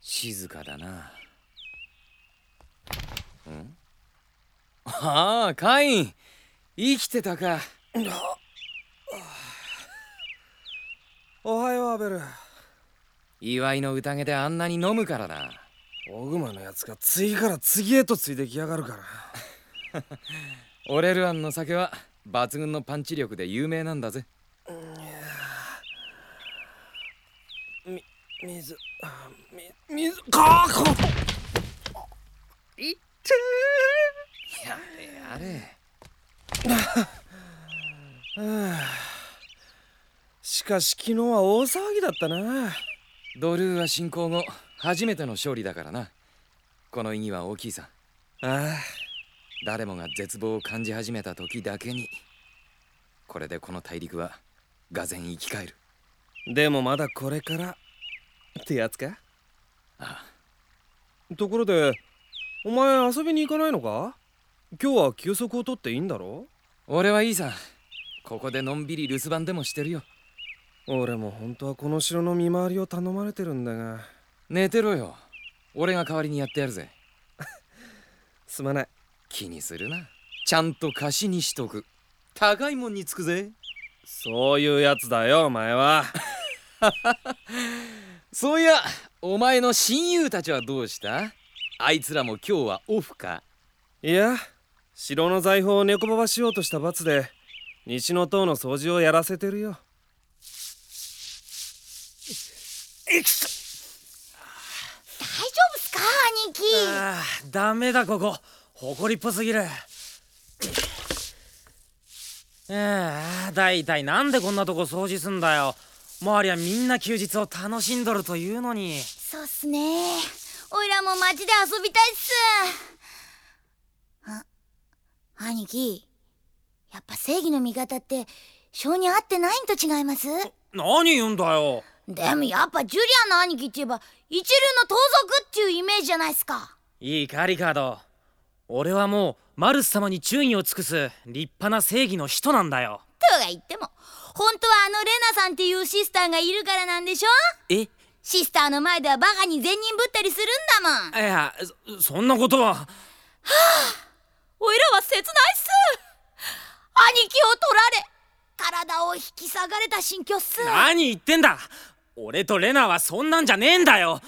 静かだな。ん？ああ、カイン生きてたか。おはようアベル祝いの宴であんなに飲むからな。オグマのやつが次から次へとついてきやがるから オレルアンの酒は抜群のパンチ力で有名なんだぜみ水。水かあかい。ってやれやれ。は あしかし昨日は大騒ぎだったな。ドルーは侵攻後初めての勝利だからな。この意義は大きいさ。ああ。誰もが絶望を感じ始めた時だけに。これでこの大陸はがぜん生き返る。でもまだこれからってやつか？あところでお前遊びに行かないのか？今日は休息を取っていいんだろ？俺はいいさ。ここでのんびり留守番でもしてるよ。俺も本当はこの城の見回りを頼まれてるんだが。寝てろよ。俺が代わりにやってやるぜ。すまない。気にするな。ちゃんと貸しにしとく。高いもんにつくぜ。そういうやつだよお前は そういやお前の親友たちはどうした？あいつらも今日はオフか？いや城の財宝を猫ばばしようとした罰で西の塔の掃除をやらせてるよ。大丈夫っすか兄貴？ああダメだここ。埃っぽすぎる。ああだいたいなんでこんなとこ掃除すんだよ周りはみんな休日を楽しんどるというのに。そうっすね。おいらも街で遊びたいっす。あ兄貴。やっぱ正義の味方って性に合ってないんと違います？何言うんだよ。でもやっぱジュリアンの兄貴って言えば一流の盗賊っていうイメージじゃないっすか。いいかリカード。俺はもうマルス様に注意を尽くす立派な正義の人なんだよとか言っても本当はあのレナさんっていうシスターがいるからなんでしょえ？シスターの前ではバカに善人ぶったりするんだもん。いやそそんなことは。おいらは切ないっす。兄貴を取られ体を引き下がれた心境っす。何言ってんだ。俺とレナはそんなんじゃねえんだよ。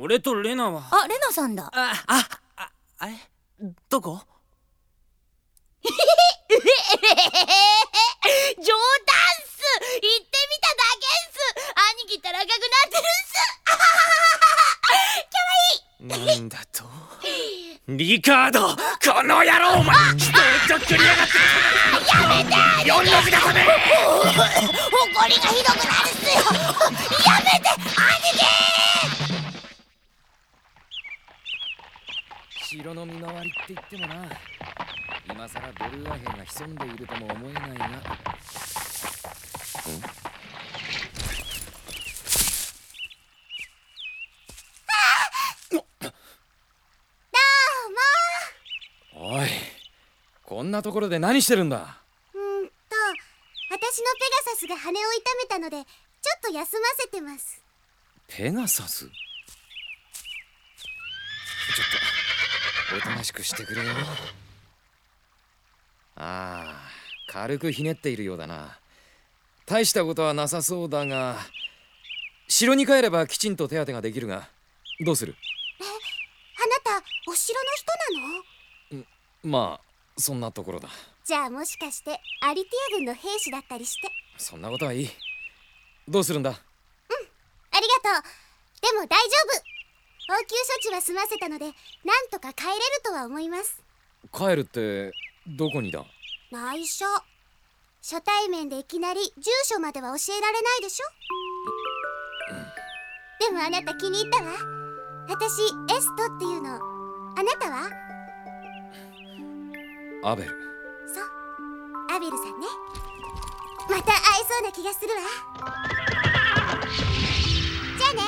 俺とレナは。あレナさんだ。ああああれどこ？冗談っす。言ってみただけっす。兄貴ったら赤くなってるっす。かわいいなんだと？リカードこの野郎お前人をとっくりやがって。やめて四の字だこれ 怒りがひどくなるっすよ。やめて兄貴。城の見回りって言ってもな。今さらドルーア兵が潜んでいるとも思えないが。ん。おいこんなところで何してるんだ？うーんと私のペガサスが羽を痛めたのでちょっと休ませてます。ペガサス？ちょっとおとなしくしてくれよああ軽くひねっているようだな。大したことはなさそうだが城に帰ればきちんと手当てができるがどうする？あなたお城の人なの？まあそんなところだ。じゃあもしかしてアリティア軍の兵士だったりして。そんなことはいい。どうするんだ？ありがとう。でも大丈夫。応急処置は済ませたのでなんとか帰れるとは思います。帰るってどこにだ？内緒。初対面でいきなり住所までは教えられないでしょ？でもあなた気に入ったわ。私エストっていうの。あなたは？アベル。そう。アベルさんね。また会えそうな気がするわ。じゃあね。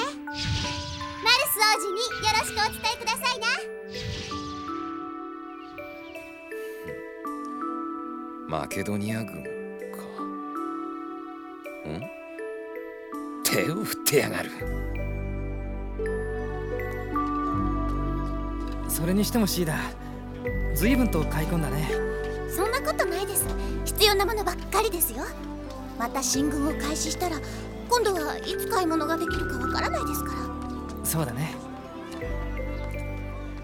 マルス王子によろしくお伝えくださいマケドニア軍か。ん？手を振ってやがる。それにしてもシーダ随分と買い込んだね。そんなことないです。必要なものばっかりですよ。また進軍を開始したら今度はいつ買い物ができるかわからないですから。そうだね。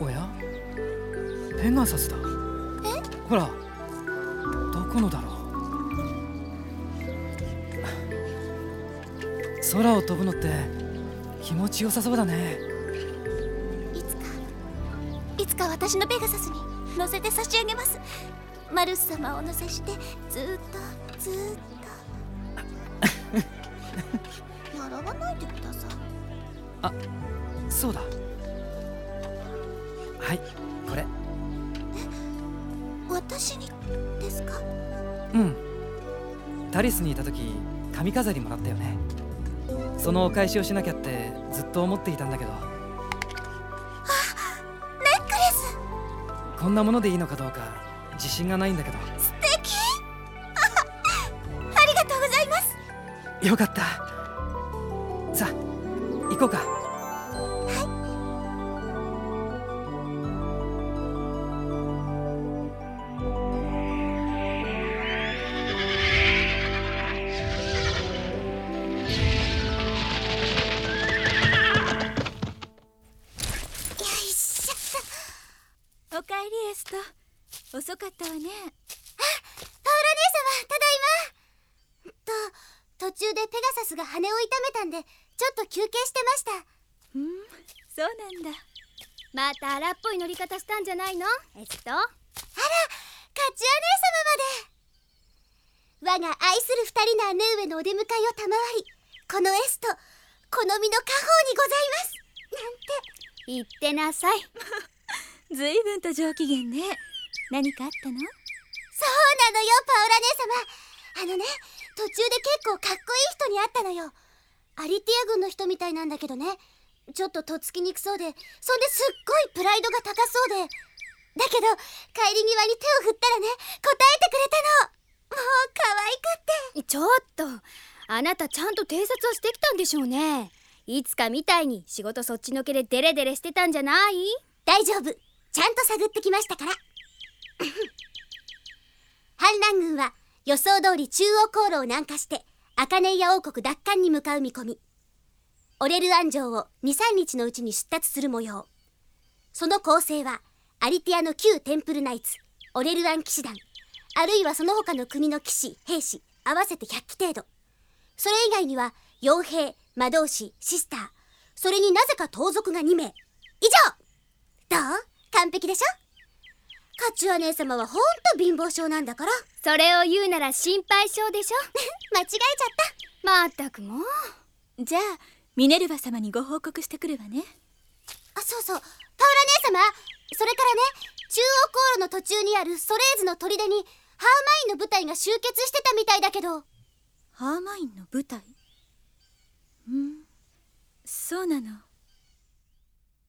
おや？ペガサスだ。え？ほら。どこのだろう。空を飛ぶのって気持ちよさそうだね。いつかいつか私のペガサスに乗せて差し上げます。マルス様をお乗せしてずーっとずーっと。笑 わないでください。そうだ。はいこれ私にですか？うん。タリスにいた時髪飾りもらったよね。そのお返しをしなきゃってずっと思っていたんだけど。ネックレス！こんなものでいいのかどうか自信がないんだけど。素敵！ありがとうございます！よかった。さあ行こうか中でペガサスが羽を痛めたんでちょっと休憩してました。うんそうなんだ。また荒っぽい乗り方したんじゃないの？エストあらカチュア姉様まで。我が愛する二人の姉上のお出迎えを賜りこのエスト好みの家宝にございます。言ってなさい。ずいぶんと上機嫌ね。何かあったの？そうなのよパウラ姉様。あのね途中で結構かっこいい人に会ったのよ。アリティア軍の人みたいなんだけどね。ちょっととっつきにくそうで。そんですっごいプライドが高そうで。だけど帰り際に手を振ったらね答えてくれたの。もう可愛くって。ちょっと。あなたちゃんと偵察をしてきたんでしょうね。いつかみたいに仕事そっちのけでデレデレしてたんじゃない？大丈夫。ちゃんと探ってきましたから。反乱軍は予想通り中央航路を南下してアカネイア王国奪還に向かう見込み。オレルアン城を23日のうちに出立する模様。その構成はアリティアの旧テンプルナイツオレルアン騎士団あるいはその他の国の騎士兵士合わせて100機程度。それ以外には傭兵魔導士シスターそれになぜか盗賊が2名。以上！どう？完璧でしょ？カチュア姉様はほんと貧乏症なんだから。それを言うなら心配性でしょ？間違えちゃっまったくもう。じゃあミネルヴァ様にご報告してくるわね。たあそうそう。パウラ姉様それからね中央航路の途中にあるソレーズの砦にハーマインの部隊が集結してたみたいだけど。ハーマインの舞台？うん？そうなの